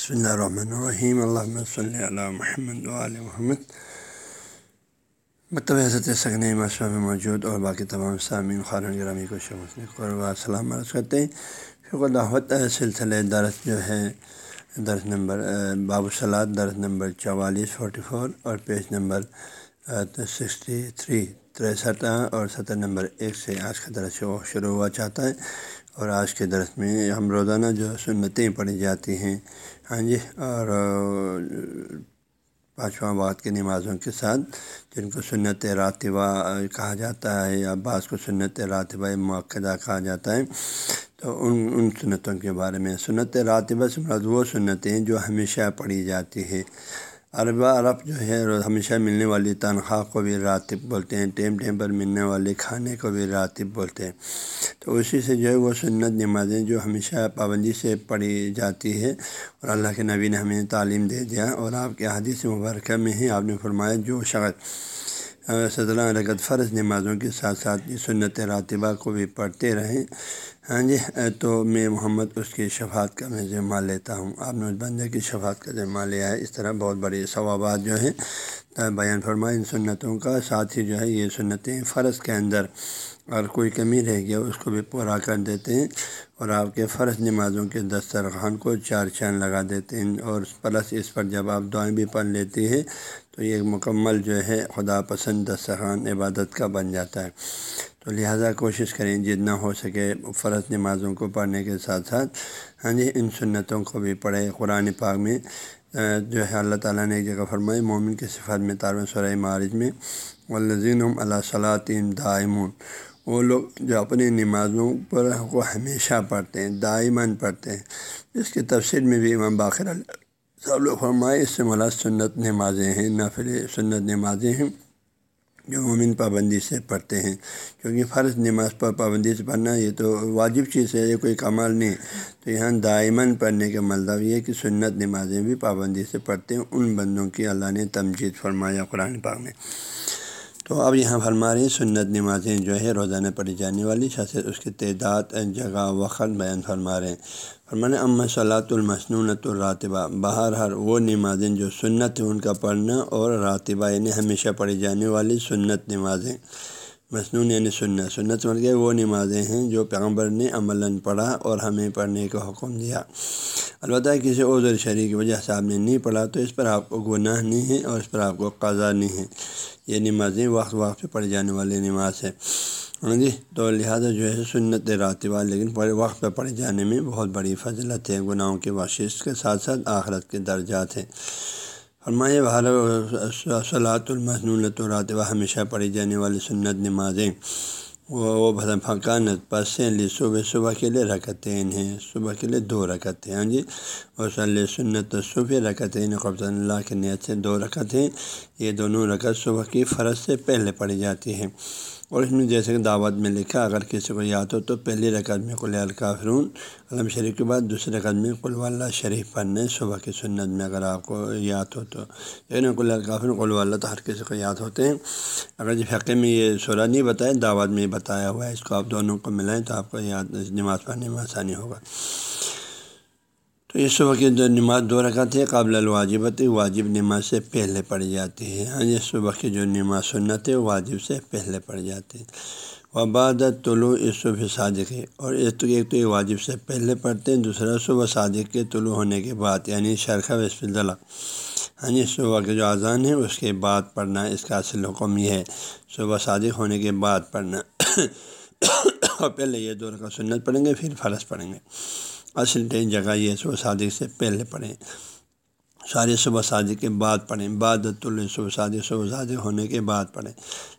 بسم اللہ الرحمن الرحیم اللہ صلی اللہ محمد علیہ محمد مکتب حضرت سگن مشورہ میں موجود اور باقی تمام سامعین خارن گرامی کو قربا سلام عرض کرتے ہیں فکر دعوت سلسلہ درس جو ہے درس نمبر باب الصلاط درس نمبر چوالیس فورٹی فور اور پیج نمبر سکسٹی تھری تریسٹھ اور ستر نمبر ایک سے آج کا درس شروع ہوا چاہتا ہے اور آج کے درس میں ہم روزانہ جو سنتیں پڑھی جاتی ہیں ہاں جی اور پانچواں بات کی نمازوں کے ساتھ جن کو سنت راتبہ کہا جاتا ہے یا بعض کو سنت راتبہ موقع کہا جاتا ہے، تو ان ان سنتوں کے بارے میں سنت راتبہ سے مراد وہ سنتیں جو ہمیشہ پڑھی جاتی ہے عربہ عرب جو ہے ہمیشہ ملنے والی تنخواہ کو بھی راتب بولتے ہیں، ٹیم ٹیم پر ملنے والے کھانے کو بھی راتب بولتے ہیں۔ تو اسی سے جو ہے وہ سنت نمازیں جو ہمیشہ پابندی سے پڑھی جاتی ہے اور اللہ کے نبی نے ہمیں تعلیم دے دیا اور آپ کے حدیث مبارکہ میں ہی آپ نے فرمایا جو شخص سطح رکت فرض نمازوں کے ساتھ ساتھ سنت راتبہ کو بھی پڑھتے رہیں۔ ہاں جی تو میں محمد اس کی شفاعت کا میں ذمہ لیتا ہوں۔ آپ نے اس بندے کی شفاعت کا ذمہ لیا ہے۔ اس طرح بہت بڑی ثوابات جو ہیں بیان فرمائے ان سنتوں کا۔ ساتھ ہی جو ہے، یہ سنتیں فرض کے اندر اور کوئی کمی رہ گیا، اس کو بھی پورا کر دیتے ہیں اور آپ کے فرض نمازوں کے دسترخوان کو چار چاند لگا دیتے ہیں اور پلس اس پر جب آپ دعائیں بھی پڑھ لیتی ہے تو یہ مکمل جو ہے خدا پسند دسترخوان عبادت کا بن جاتا ہے۔ تو لہٰذا کوشش کریں جتنا ہو سکے فرض نمازوں کو پڑھنے کے ساتھ ساتھ۔ ہاں جی ان سنتوں کو بھی پڑھے قرآن پاک میں جو ہے اللہ تعالیٰ نے ایک جگہ فرمائی، مومن کے صفات میں تارو سرائے معارج میں، والذین اللہ صلاطین دائمون۔ وہ لوگ جو اپنی نمازوں پر کو ہمیشہ پڑھتے ہیں دائمن پڑھتے ہیں۔ اس کی تفصیل میں بھی امام باخر اللہ سب لوگ فرمائے، اس سے ملا سنت نمازیں ہیں نفل سنت نمازیں ہیں جو مومن پابندی سے پڑھتے ہیں۔ کیونکہ فرض نماز پر پابندی سے پڑھنا یہ تو واجب چیز ہے، یہ کوئی کمال نہیں۔ تو یہاں دائمن پڑھنے کا مطلب یہ کہ سنت نمازیں بھی پابندی سے پڑھتے ہیں، ان بندوں کی اللہ نے تمجید فرمایا قرآن پاک میں۔ تو اب یہاں فرما رہے ہیں سنت نمازیں جو ہے روزانہ پڑھی جانے والی شخص اس کی تعداد، جگہ، وقت بیان فرما رہے ہیں فرمانے ام صلاۃ المسنونت الراتبہ۔ بہر ہر وہ نمازیں جو سنت ہیں، ان کا پڑھنا اور راتبہ یعنی ہمیشہ پڑھی جانے والی سنت نمازیں۔ مصنون یعنی سنت۔ سنت مطلب مل گئے وہ نمازیں ہیں جو پیغمبر نے عملاً پڑھا اور ہمیں پڑھنے کا حکم دیا۔ البتہ کسی عذر شریح کی وجہ سے آپ نے نہیں پڑھا تو اس پر آپ کو گناہ نہیں ہے اور اس پر آپ کو قضا نہیں ہے۔ یہ نمازیں وقت وقت پہ پڑھی جانے والی نماز ہے۔ ہاں جی تو لہٰذا جو ہے سنت راتبہ لیکن پڑے وقت پہ پڑھے جانے میں بہت بڑی فضلت ہے، گناہوں کے باشش کے ساتھ ساتھ آخرت کے درجات ہیں۔ فرمائے بہار صلاحت المسنولت و راتبہ ہمیشہ پڑھی جانے والی سنت نمازیں۔ وہ پھکان پسیں لی صبح صبح کے لیے رکھتے ہیں صبح کے لیے دو رکھتے ہیں ہاں جی؟ اور صلی سنت صبح رکتین قبض اللہ کے نیت سے دو رکھتے ہیں۔ یہ دونوں رکت صبح کی فرض سے پہلے پڑھی جاتی ہیں۔ اور اس میں جیسے کہ دعوت میں لکھا اگر کسی کو یاد ہو تو پہلی رکعت میں قل الکافرون، علم شریف کے بعد دوسری رکعت میں قل اللہ شریف پڑھنے، صبح کی سنت میں اگر آپ کو یاد ہو تو۔ لیکن قل الکافر قل اللہ تو ہر کسی کو یاد ہوتے ہیں۔ اگر جی جب حقے میں یہ سورہ نہیں بتائے دعوت میں بتایا ہوا ہے، اس کو آپ دونوں کو ملائیں تو آپ کو یاد، نماز پڑھنے میں آسانی ہوگا۔ تو اس صبح کی جو نماز دو رکعت ہے قابل الواجبت واجب نماز سے پہلے پڑھی جاتی ہے ہاں یہ صبح کی جو نماز سنت ہے، واجب سے پہلے پڑھی جاتی ہے وبادت طلوع اس صبح صادق ہے۔ اور ایک تو ایک تو یہ واجب سے پہلے پڑھتے ہیں، دوسرا صبح صادق کے طلوع ہونے کے بعد یعنی شرخہ وسف اللہ۔ ہاں جی صبح کے جو اذان ہے، اس کے بعد پڑھنا اس کا اصل حکم یہ ہے۔ صبح صادق ہونے کے بعد پڑھنا۔ اور پہلے یہ دور کا سنت پڑھیں گے، پھر فرض پڑھیں گے۔ اصل ٹین جگہ یہ صبح صادق سے پہلے پڑھیں۔ سارے صبح صادق کے بعد پڑھیں۔ بعد طلع صبح صادق صبح صادق ہونے کے بعد پڑھیں۔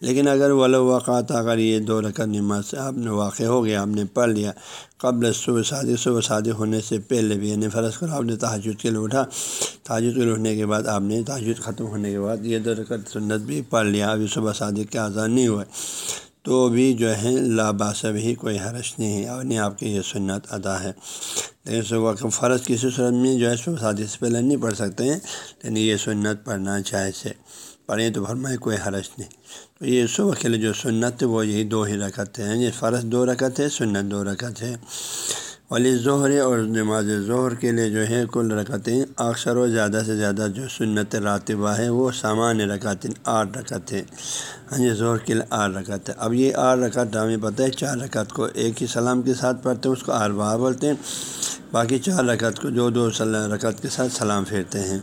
لیکن اگر وقات اگر یہ دو رکعت نماز سے آپ نے واقع ہو گیا، آپ نے پڑھ لیا، قبل صبح صادق صبح صادق ہونے سے پہلے بھی یعنی فرض کرو آپ نے تحجد کے لیے اٹھا تحجد کے لیے اٹھنے کے بعد آپ نے تحجد ختم ہونے کے بعد یہ دو رکعت سنت بھی پڑھ لیا۔ ابھی صبح صادق کے آزاد نہیں ہوئے۔ تو بھی جو ہے لاباسب ہی کوئی حرش نہیں ہے۔ اور نہیں آپ کی یہ سنت ادا ہے۔ لیکن صبح فرض کسی صورت میں جو ہے صبح شادی سے پہلے نہیں پڑھ سکتے ہیں، لیکن یہ سنت پڑھنا چاہے سے پڑھیں تو فرمائے کوئی حرش نہیں۔ تو یہ صبح کے لیے جو سنت وہ یہی دو ہی رکھتے ہیں۔ یہ فرض دو رکھت ہے سنت دو رکھت ہے ولی ظہر اور نماز ظہر کے لیے جو ہے کل رکعتیں؟ اکثر و زیادہ سے زیادہ جو سنت راتبہ ہے وہ سامان رکعتیں، آٹھ رکعت ہے ہاں جی ظہر کے لیے آٹھ رکعت ہے اب یہ آٹھ رکعت ہمیں پتہ ہے، چار رکعت کو ایک ہی سلام کے ساتھ پڑھتے ہیں، اس کو اربا بولتے ہیں، باقی چار رکعت کو جو دو رکعت کے ساتھ سلام پھیرتے ہیں۔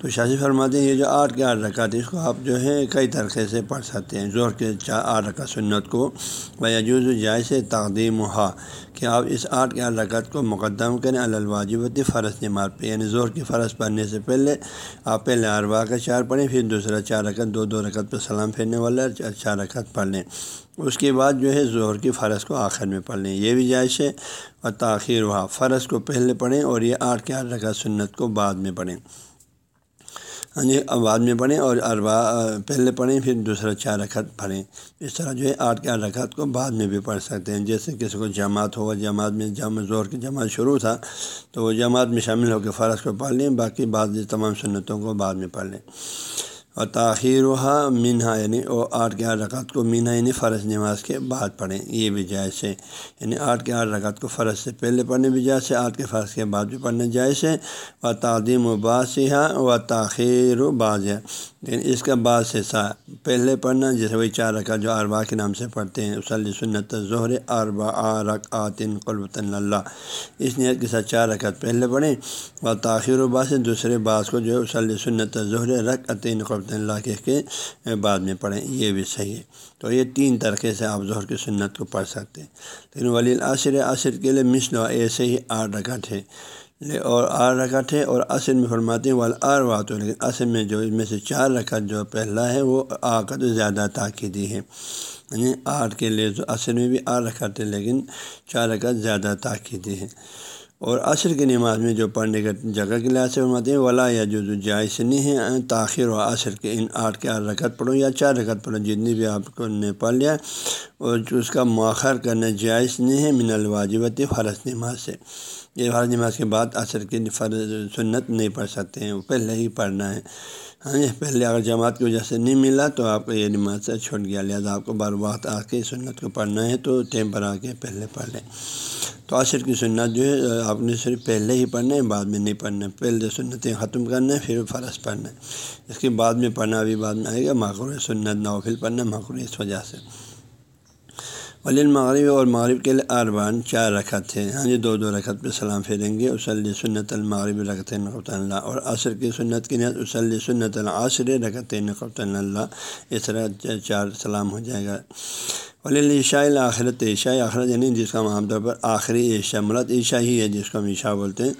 تو شاذی جی فرماتے ہیں، یہ جو آٹھ کے آٹھ رکعت اس کو آپ جو ہے کئی طریقے سے پڑھ سکتے ہیں۔ زور کے چار آٹھ رکعت سنت کو بجوز جائز تقدیم ہا کہ آپ اس آٹھ کے آٹھ رکعت کو مقدم کریں الواجبتی فرض نماز پہ یعنی زور کی فرض پڑھنے سے پہلے آپ پہلے اربا کا چار پڑھیں، پھر دوسرا چار رکعت، دو دو رکعت پہ سلام پھیرنے والا چار رکعت پڑھ لیں۔ اس کے بعد جو ہے زہر کی فرض کو آخر میں پڑھ لیں۔ یہ بھی جائز ہے۔ اور تاخیر ہوا۔ فرض کو پہلے پڑھیں اور یہ آٹھ کے آٹھ رکعت سنت کو بعد میں پڑھیں۔ ہاں جی اب بعد میں پڑھیں اور اربا پہلے پڑھیں، پھر دوسرا چار رکعت پڑھیں۔ اس طرح جو ہے آٹھ کے آٹھ رکعت کو بعد میں بھی پڑھ سکتے ہیں۔ جیسے کسی کو جماعت ہوا جماعت میں جمع زور کی جماعت شروع تھا، تو وہ جماعت میں شامل ہو کے فرض کو پڑھ لیں، باقی بعض تمام سنتوں کو بعد میں پڑھ لیں۔ اور تاخیر ہوا مینہ یعنی وہ آٹھ کے آٹھ رکعت کو مینا یعنی فرض نماز کے بعد پڑھیں، یہ بھی جائز ہے۔ یعنی آٹھ کے آٹھ رکعت کو فرض سے پہلے پڑھنے بھی جائز ہے، آٹھ کے فرض کے بعد بھی پڑھنے جائز ہے۔ و تعدیم و باسیہ و تاخیر و باز ہے لیکن اس کا بعض حصہ پہلے پڑھنا، جیسے وہی چار رکعت جو اربا کے نام سے پڑھتے ہیں وسلی سنت ظہر اربا رق آتن قربۃ اللہ اس نیت کے ساتھ چار رکعت پہلے پڑھیں و تاخیر و باس دوسرے بعض کو جو ہے وسلی سنت ظہر رق عطین قربۃ اللہ کہہ کے بعد میں پڑھیں، یہ بھی صحیح ہے۔ تو یہ تین طریقے سے آپ ظہر کی سنت کو پڑھ سکتے ہیں۔ لیکن ولی العصر عصر کے لیے مثل ایسے ہی آٹھ رکعت ہے اور آٹھ رکعت ہے اور عصر میں فرماتے ہیں والا آر بات ہو لیکن عصر میں جو اس میں سے چار رکعت جو پہلا ہے، وہ آکت زیادہ تاکیدی ہے۔ یعنی آٹھ کے لیے تو عصر میں بھی آٹھ رکعت ہے، لیکن چار رکعت زیادہ تاکیدی ہے۔ اور عصر کی نماز میں جو پڑھنے کا جگہ کے لحاظ سے فرماتے ہیں، ولا یا جو جائز نہیں ہے تاخیر و عصر کے، ان آٹھ کے آٹھ رکعت پڑھو یا چار رکعت پڑھو، جتنی بھی آپ کو نے پڑھ لیا۔ اور اس کا مؤخر کرنا جائز نہیں ہے، من الواجبتی فرض نماز سے۔ یہ فرض نماز کے بعد عصر کی فرض سنت نہیں پڑھ سکتے ہیں، وہ پہلے ہی پڑھنا ہے۔ ہاں جی پہلے اگر جماعت کی وجہ سے نہیں ملا تو آپ کو یہ نماز سے چھوٹ گیا، لہٰذا آپ کو بار وقت آ کے سنت کو پڑھنا ہے تو ٹیم پر آ کے پہلے پڑھ لیں۔ تو عصر کی سنت جو ہے، آپ نے صرف پہلے ہی پڑھنا ہے، بعد میں نہیں پڑھنا۔ ہے پہلے سنتیں ختم کرنا ہے، پھر فرض پڑھنا ہے۔ اس کے بعد میں پڑھنا بھی بعد میں آئے گا ماخور سنت نوفل پڑھنا ماخور اس وجہ سے۔ ولی المغرب اور مغرب کے لیے اربان چار رکعت ہیں۔ ہاں جی دو دو رکعت پہ سلام پھیریں گے۔ وسلی سنت المغرب رکھت نقط اللہ اور عصر کی سنت کی نیت وسلی سنت العصر رکھت نقط اللہ۔ اس طرح چار سلام ہو جائے گا۔ ولی عشاء آخرت عشاء آخرت یعنی جس کا ہم عام طور پر آخری عشاء مرت عشاء ہی ہے جس کو ہم عشاء بولتے ہیں۔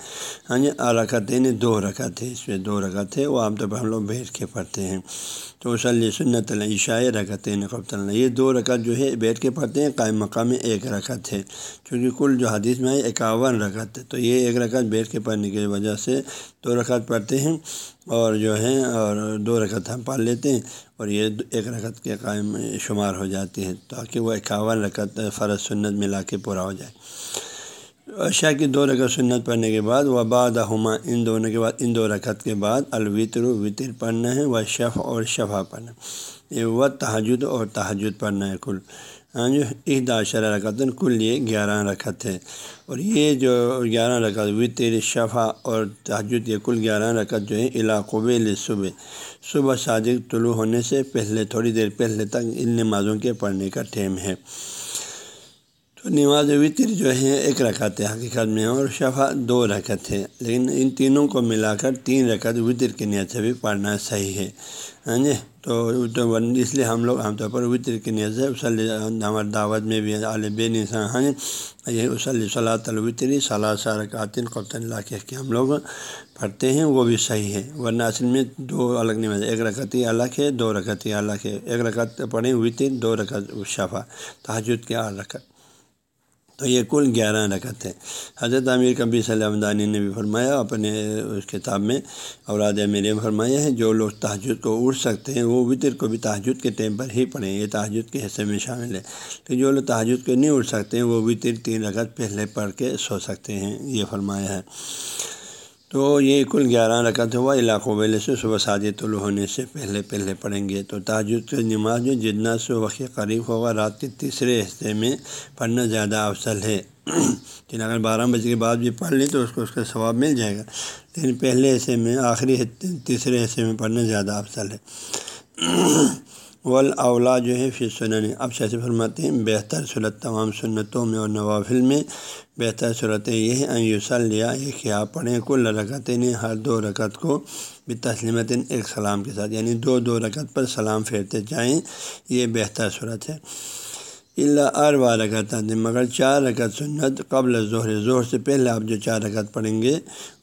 ہاں جی رکعت یعنی دو رکعت ہے، اس میں دو رکعت ہے، وہ عام طور پر ہم لوگ بیٹھ کے پڑھتے ہیں۔ تو وسلی سنت العشاء رکعت یعنی نقط اللہ یہ دو رکعت جو ہے، بیٹھ کے پڑھتے ہیں، قائم مقام میں ایک رکعت ہے۔ چونکہ کل جو حدیث میں ہے اکاون رکعت ہے تو یہ ایک رکعت بیٹھ کے پڑھنے کی وجہ سے دو رکعت پڑھتے ہیں اور جو ہے اور دو رکعت ہم پڑھ لیتے ہیں۔ اور یہ ایک رکعت کے قائم شمار ہو جاتی ہے تاکہ وہ اکاون رکعت فرض سنت ملا کے پورا ہو جائے۔ عشاء کی دو رکعت سنت پڑھنے کے بعد و بعد ہما ان دونوں کے بعد، ان دو رکعت کے بعد الوطر وطر پڑھنا ہے و شف اور شفا پڑھنا یہ و تحجد اور تحجد پڑھنا ہے کل۔ ہاں جو عید شرح رکعت کل یہ گیارہ رکعت ہے اور یہ جو گیارہ رکعت وطر شفا اور تحجد یہ کل گیارہ رکعت جو ہے علاقبل صبح۔ صبح صادق طلوع ہونے سے پہلے، تھوڑی دیر پہلے تک ان نمازوں کے پڑھنے کا ٹائم ہے۔ نماز وطر جو ہے ایک رکعت ہے حقیقت میں اور شفا دو رکعت ہے لیکن ان تینوں کو ملا کر تین رکعت وطر کی نیت سے بھی پڑھنا صحیح ہے۔ ہاں جی؟ تو اس لیے ہم لوگ عام طور پر وطر کی نیت سے اسلی ہمارے دعوت میں بھی عالب نسان ہاں جی؟ یہ وسلی صلاح الوطری صلاح سارکاتن قبط اللہ کے ہم لوگ پڑھتے ہیں، وہ بھی صحیح ہے۔ ورنہ اصل میں دو الگ نماز، ایک رکعت الگ ہے دو رکعت الگ ہے ایک رکعت پڑھیں وطر، دو رکعت شفا تحجد کے آٹھ رکعت۔ تو یہ کل گیارہ رکعت ہے حضرت امیر کبی صلی دانی نے بھی فرمایا، اپنے اس کتاب میں اوراد امیر فرمایا ہے، جو لوگ تحجد کو اڑ سکتے ہیں، وہ وطر کو بھی تحجد کے ٹائم پر ہی پڑھیں، یہ تحجد کے حصے میں شامل ہے۔ تو جو لوگ تحجد کو نہیں اڑ سکتے ہیں، وہ وطر تین رکعت پہلے پڑھ کے سو سکتے ہیں، یہ فرمایا ہے۔ تو یہ کل گیارہ رکعت ہوا، علاقوں ویلے سے صبح شادی طلوع ہونے سے پہلے پہلے پڑھیں گے۔ تو تاجد کی نماز جو جتنا سے وقت قریب ہوگا، رات کے تیسرے حصے میں پڑھنا زیادہ افضل ہے۔ لیکن اگر بارہ بجے کے بعد بھی پڑھ لیں تو اس کو اس کا ثواب مل جائے گا۔ لیکن پہلے حصے میں، آخری تیسرے حصے میں پڑھنا زیادہ افضل ہے۔ اولا جو ہے پھر سنن۔ اب شیسے فرماتے ہیں، بہتر صورت تمام سنتوں میں اور نوافل میں بہتر صورت یہ ہے یوسل لیا یہ کہ آپ پڑھیں، کل رکعت نے ہر دو رکعت کو بھی تسلیمت ایک سلام کے ساتھ یعنی دو دو رکعت پر سلام پھیرتے جائیں، یہ بہتر صورت ہے۔ اللہ اروا رکعت، مگر چار رکعت سنت قبل ظہر۔ ظہر سے پہلے آپ جو چار رکعت پڑھیں گے،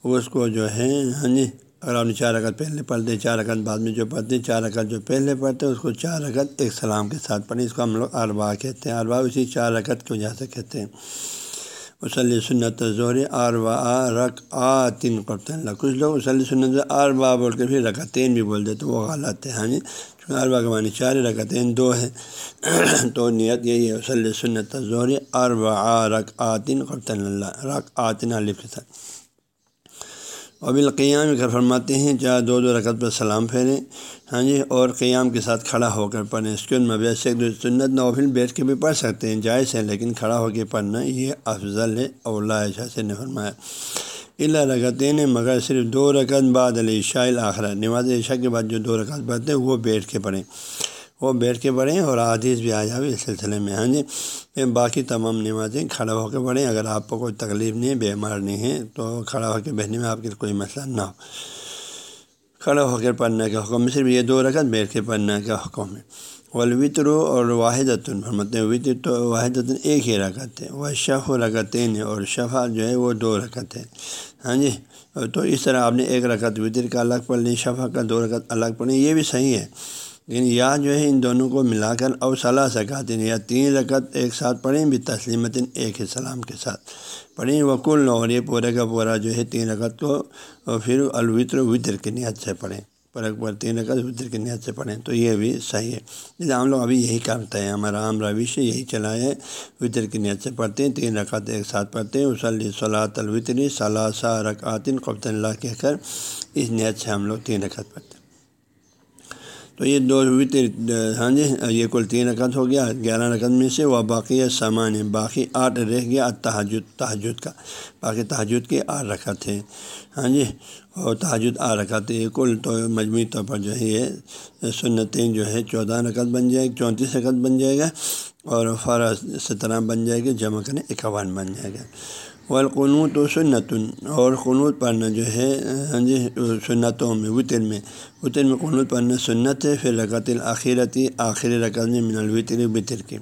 اس کو جو ہے ہاں جی اگر آپ نے چار رکعت پہلے پڑھتے چار رکعت بعد میں جو پڑھتے چار رکعت جو پہلے پڑھتے اس کو چار رکعت ایک سلام کے ساتھ پڑھیں۔ اس کو ہم لوگ اربا کہتے ہیں۔ اربا اسی چار رکعت کی وجہ سے کہتے ہیں۔ وسلی سنت زور اربا رق آ تین کرتے ہیں کچھ لوگ وسلی سنت اربا بول کے پھر رکعتین بھی بول دیتے وہ غلط ہے۔ ہاں جی اربا کے معنی چار رکعتین دو ہے تو نیت یہی ہے وسلی سنت زور اربا رق آ تین کرتے اللہ رق آتین علیف کے ساتھ۔ ابل قیام کر فرماتے ہیں چاہے دو دو رکعت پر سلام پھیریں۔ ہاں جی اور قیام کے ساتھ کھڑا ہو کر پڑھیں۔ اس کے مبیع سے سنت نوفل بیٹھ کے بھی پڑھ سکتے ہیں، جائز ہے لیکن کھڑا ہو کے پڑھنا یہ افضل ہے۔ اولا عشا سے نے فرمایا اللہ رکعتیں مگر صرف دو رکعت بعد علیہ شاعل آخرہ نماز عشاء کے بعد جو دو رکعت پڑھتے ہیں، وہ بیٹھ کے پڑھیں۔ وہ بیٹھ کے پڑھیں اور عادیث بھی آ جاؤ اس سلسلے میں۔ ہاں جی باقی تمام نمازیں کھڑا ہو کے پڑھیں۔ اگر آپ کو کوئی تکلیف نہیں، بیمار نہیں ہے تو کھڑا ہو کے بیٹھنے میں آپ کے کوئی مسئلہ نہ ہو۔ کھڑا ہو کے پڑھنے کا حکم، صرف یہ دو رکعت بیٹھ کے پڑھنے کا حکم ہے۔ ولوطرو اور واحد فرمت وطر تو واحد ایک ہی رکعت ہے۔ وہ شف و رکعتین، اور شفا جو ہے وہ دو رکعت ہے۔ ہاں جی تو اس طرح آپ نے ایک رکعت وطر کا الگ پڑھ لی شفا کا دو رکعت الگ پڑھ لی، یہ بھی صحیح ہے۔ لیکن یا جو ہے ان دونوں کو ملا کر او صلاح سکھاتے ہیں یعنی یا تین رکعت ایک ساتھ پڑھیں، بھی تسلیمت ایک ہی سلام کے ساتھ پڑھیں۔ وکل اور یہ پورے کا پورا جو ہے تین رکعت کو، اور پھر الوطر وطر کی نیت سے پڑھیں۔ پر پر تین رکعت وطر کی نیت سے پڑھیں۔ تو یہ بھی صحیح ہے۔ جیسے ہم لوگ ابھی یہی کرتے ہیں، ہمارا عام رویش یہی چلا ہے۔ وطر کی نیت سے پڑھتے ہیں، تین رکعت ایک ساتھ پڑھتے ہیں۔ وسلی صلاح الوطری صلاح سا رکعتن قبط اللہ کہہ کر، اس نیت سے ہم لوگ تین رکعت پڑھتے ہیں۔ تو یہ دو وطر ہاں جی یہ کل تین رکعت ہو گیا، گیارہ رکعت میں سے وہ باقی سامان ہے۔ باقی آٹھ رہ گیا تحجد تحجد کا۔ باقی تحجد کے آٹھ رکعت ہیں۔ ہاں جی اور تحجد آٹھ رکعت ہے۔ کل تو مجموعی طور پر جو ہے، یہ سنتیں جو ہے، چودہ رکعت بن جائے گی، چونتیس رکعت بن جائے گا، اور فرض سترہ بن جائے گی، جمع کرنے اکاون بن جائے گا۔ والقنوت و سنتن اور قنوت پڑھنا جو ہے ہاں جی سنتوں میں، وطر میں۔ وطر میں قنوت پڑھنا سنت ہے پھر رکعت الآخرتی آخری رکعت میں من الوطر، وطر کی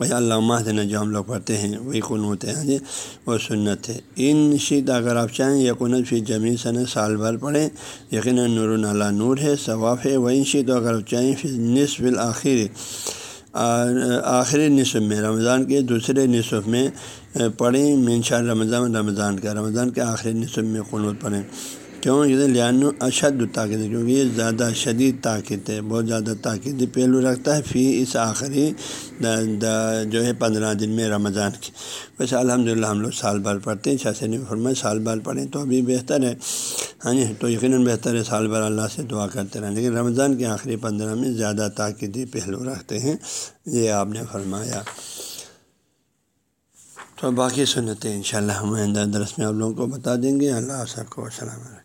وہی علامہ دینا جو ہم لوگ پڑھتے ہیں، وہی قنوت ہے ہاں جی وہ سنت ہے۔ ان شیت اگر آپ چاہیں یا قنت پھر جمی سن سال بھر پڑھیں۔ یقیناً نور نالا نور ہے ثواف ہے۔ وہ ان شیت اگر آپ چاہیں پھر نصف الآخر آخری نصف میں، رمضان کے دوسرے نصف میں پڑھیں مینشا رمضان رمضان کا، رمضان کے آخری نصف میں قنوط پڑھیں۔ کیوں؟ یہ لان اشد طاقت ہے، کیونکہ یہ زیادہ شدید طاقت ہے، بہت زیادہ طاقت پہلو رکھتا ہے فی اس آخری، دا دا، جو ہے پندرہ دن میں رمضان کی۔ ویسے الحمد للہ ہم لوگ سال بھر پڑھتے ہیں چھا سے فرمائے سال بھر پڑھیں تو ابھی بہتر ہے۔ ہاں جی تو یقیناً بہتر ہے سال بھر اللہ سے دعا کرتے رہیں۔ لیکن رمضان کے آخری پندرہ میں زیادہ طاقتی پہلو رکھتے ہیں، یہ آپ نے فرمایا۔ تو باقی سنتیں ان شاء اللہ ہم آئندہ درس میں آپ لوگوں کو بتا دیں گے۔ اللہ سب کو السلام علیکم۔